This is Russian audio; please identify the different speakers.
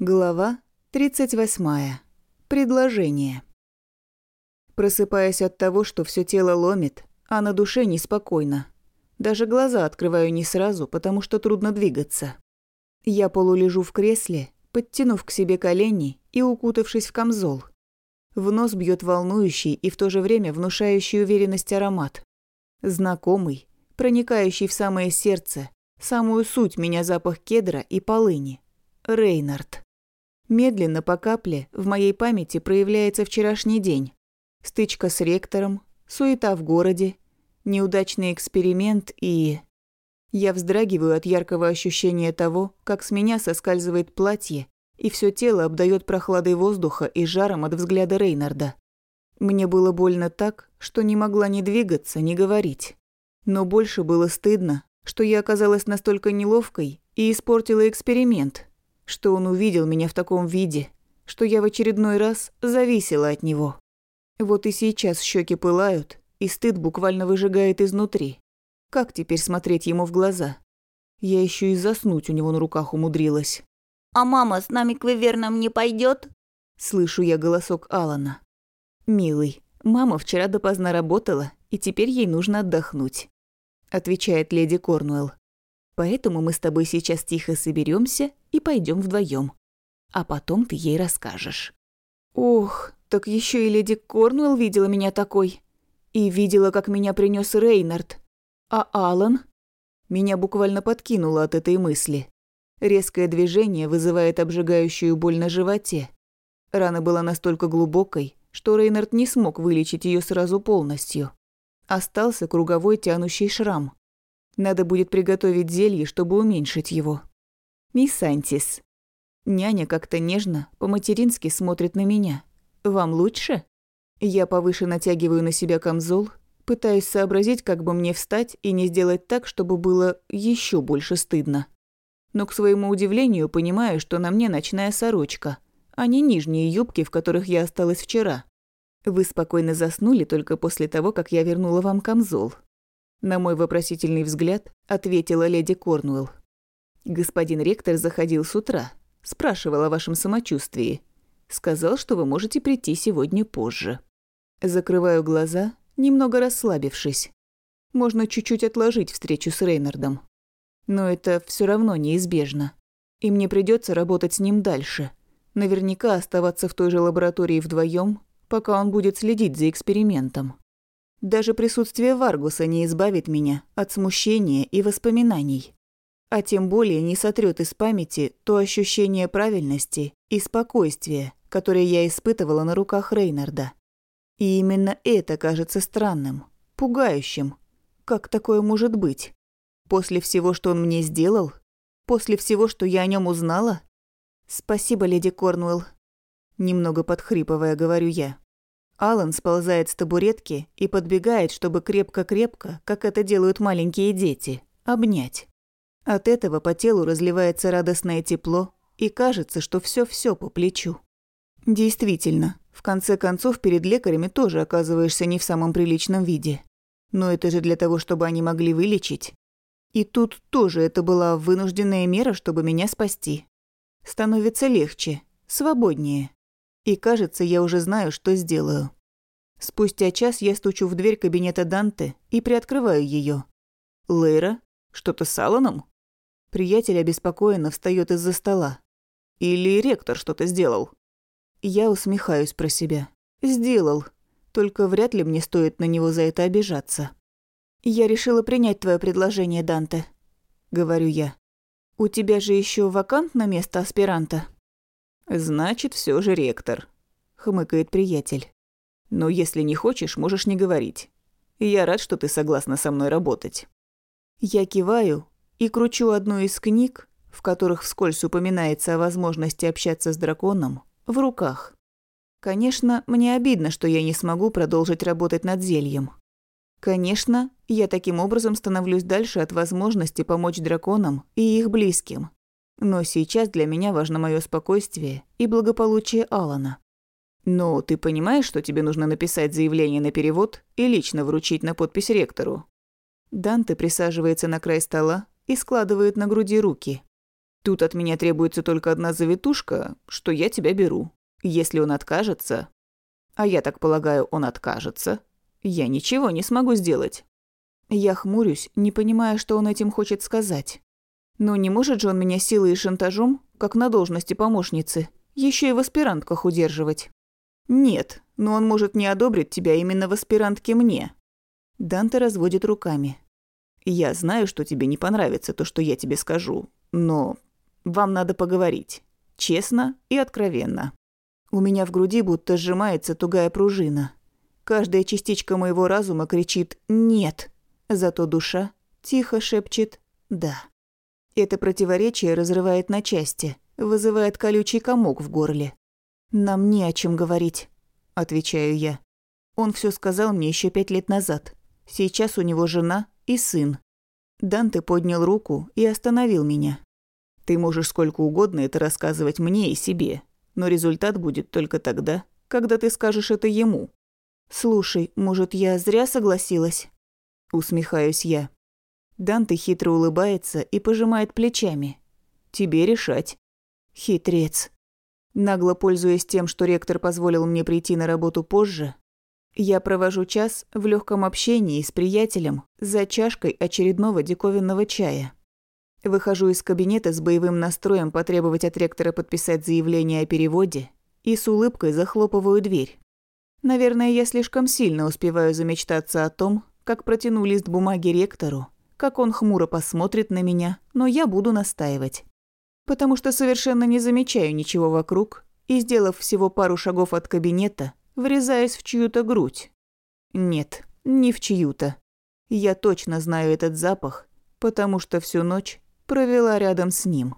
Speaker 1: Глава 38. Предложение. Просыпаясь от того, что все тело ломит, а на душе неспокойно. Даже глаза открываю не сразу, потому что трудно двигаться. Я полулежу в кресле, подтянув к себе колени и укутавшись в камзол. В нос бьет волнующий и в то же время внушающий уверенность аромат. Знакомый, проникающий в самое сердце, самую суть меня запах кедра и полыни. Рейнард. Медленно, по капле, в моей памяти проявляется вчерашний день. Стычка с ректором, суета в городе, неудачный эксперимент и... Я вздрагиваю от яркого ощущения того, как с меня соскальзывает платье, и все тело обдает прохладой воздуха и жаром от взгляда Рейнарда. Мне было больно так, что не могла ни двигаться, ни говорить. Но больше было стыдно, что я оказалась настолько неловкой и испортила эксперимент, что он увидел меня в таком виде, что я в очередной раз зависела от него. Вот и сейчас щеки пылают, и стыд буквально выжигает изнутри. Как теперь смотреть ему в глаза? Я еще и заснуть у него на руках умудрилась.
Speaker 2: «А мама с нами к Вивернам не пойдет?
Speaker 1: Слышу я голосок Алана. «Милый, мама вчера допоздна работала, и теперь ей нужно отдохнуть», отвечает леди Корнуэлл. Поэтому мы с тобой сейчас тихо соберемся и пойдем вдвоем. А потом ты ей расскажешь. Ох, так еще и леди Корнуэлл видела меня такой. И видела, как меня принес Рейнард. А Алан? Меня буквально подкинуло от этой мысли. Резкое движение вызывает обжигающую боль на животе. Рана была настолько глубокой, что Рейнард не смог вылечить ее сразу полностью. Остался круговой тянущий шрам. Надо будет приготовить зелье, чтобы уменьшить его. Мисс Антис. Няня как-то нежно, по-матерински смотрит на меня. Вам лучше? Я повыше натягиваю на себя камзол, пытаюсь сообразить, как бы мне встать и не сделать так, чтобы было еще больше стыдно. Но к своему удивлению понимаю, что на мне ночная сорочка, а не нижние юбки, в которых я осталась вчера. Вы спокойно заснули только после того, как я вернула вам камзол. На мой вопросительный взгляд ответила леди Корнуэлл. «Господин ректор заходил с утра, спрашивал о вашем самочувствии. Сказал, что вы можете прийти сегодня позже». Закрываю глаза, немного расслабившись. Можно чуть-чуть отложить встречу с Рейнардом. Но это все равно неизбежно. И мне придется работать с ним дальше. Наверняка оставаться в той же лаборатории вдвоем, пока он будет следить за экспериментом. Даже присутствие Варгуса не избавит меня от смущения и воспоминаний. А тем более не сотрет из памяти то ощущение правильности и спокойствия, которое я испытывала на руках Рейнарда. И именно это кажется странным, пугающим. Как такое может быть? После всего, что он мне сделал? После всего, что я о нем узнала? Спасибо, леди Корнуэлл. Немного подхрипывая, говорю я. Алан сползает с табуретки и подбегает, чтобы крепко-крепко, как это делают маленькие дети, обнять. От этого по телу разливается радостное тепло, и кажется, что все все по плечу. Действительно, в конце концов перед лекарями тоже оказываешься не в самом приличном виде. Но это же для того, чтобы они могли вылечить. И тут тоже это была вынужденная мера, чтобы меня спасти. Становится легче, свободнее. И кажется, я уже знаю, что сделаю. Спустя час я стучу в дверь кабинета Данте и приоткрываю ее. «Лейра? Что-то с Алланом?» Приятель обеспокоенно встает из-за стола. «Или ректор что-то сделал?» Я усмехаюсь про себя. «Сделал. Только вряд ли мне стоит на него за это обижаться». «Я решила принять твое предложение, Данте», — говорю я. «У тебя же еще вакантно место аспиранта?» «Значит, все же ректор», — хмыкает приятель. «Но если не хочешь, можешь не говорить. Я рад, что ты согласна со мной работать». Я киваю и кручу одну из книг, в которых вскользь упоминается о возможности общаться с драконом, в руках. Конечно, мне обидно, что я не смогу продолжить работать над зельем. Конечно, я таким образом становлюсь дальше от возможности помочь драконам и их близким. Но сейчас для меня важно мое спокойствие и благополучие Алана. Но ты понимаешь, что тебе нужно написать заявление на перевод и лично вручить на подпись ректору?» Данте присаживается на край стола и складывает на груди руки. Тут от меня требуется только одна завитушка, что я тебя беру. Если он откажется, а я так полагаю, он откажется, я ничего не смогу сделать. Я хмурюсь, не понимая, что он этим хочет сказать. Но не может же он меня силой и шантажом, как на должности помощницы, еще и в аспирантках удерживать. Нет, но он может не одобрить тебя именно в аспирантке мне. Данте разводит руками. Я знаю, что тебе не понравится то, что я тебе скажу, но вам надо поговорить. Честно и откровенно. У меня в груди будто сжимается тугая пружина. Каждая частичка моего разума кричит «нет», зато душа тихо шепчет «да». Это противоречие разрывает на части, вызывает колючий комок в горле. «Нам не о чем говорить», – отвечаю я. Он все сказал мне еще пять лет назад. Сейчас у него жена и сын. Данте поднял руку и остановил меня. «Ты можешь сколько угодно это рассказывать мне и себе, но результат будет только тогда, когда ты скажешь это ему». «Слушай, может, я зря согласилась?» Усмехаюсь я. Данте хитро улыбается и пожимает плечами. «Тебе решать». Хитрец. Нагло пользуясь тем, что ректор позволил мне прийти на работу позже, я провожу час в легком общении с приятелем за чашкой очередного диковинного чая. Выхожу из кабинета с боевым настроем потребовать от ректора подписать заявление о переводе и с улыбкой захлопываю дверь. Наверное, я слишком сильно успеваю замечтаться о том, как протяну лист бумаги ректору, как он хмуро посмотрит на меня, но я буду настаивать. Потому что совершенно не замечаю ничего вокруг и, сделав всего пару шагов от кабинета, врезаюсь в чью-то грудь. Нет, не в чью-то. Я точно знаю этот запах, потому что всю ночь провела рядом с ним.